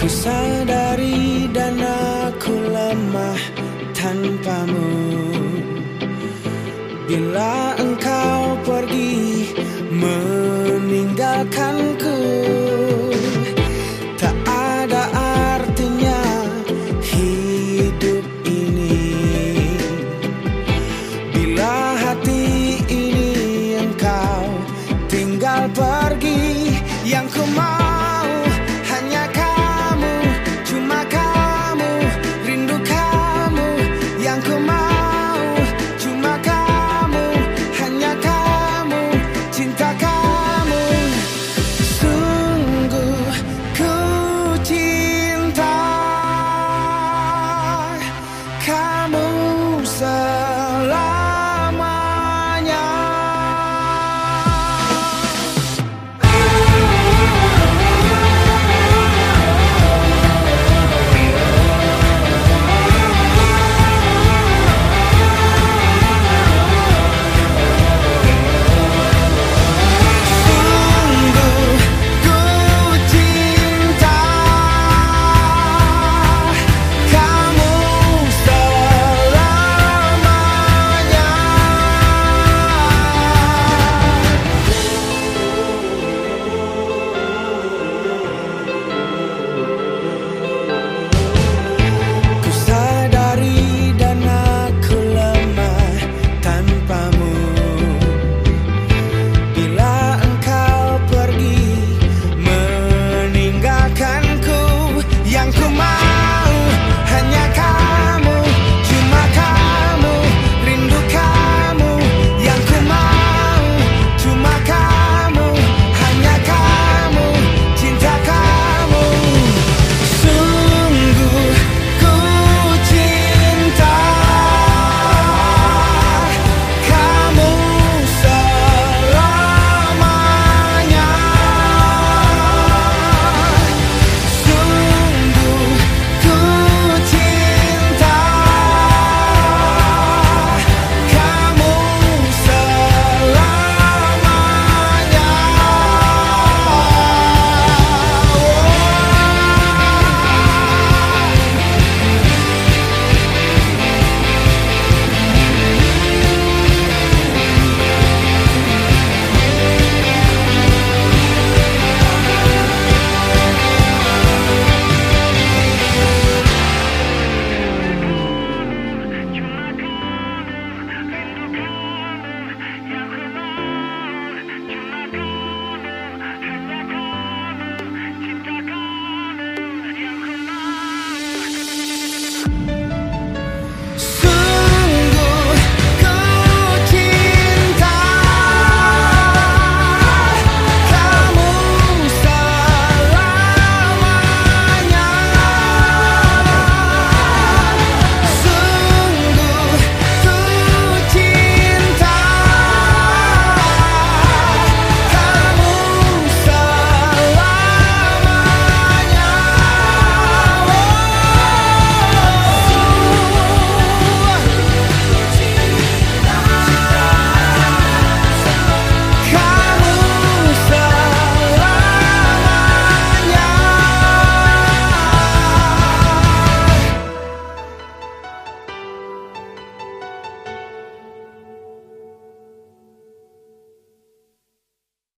Ku sadari dan aku lemah tanpamu. Bila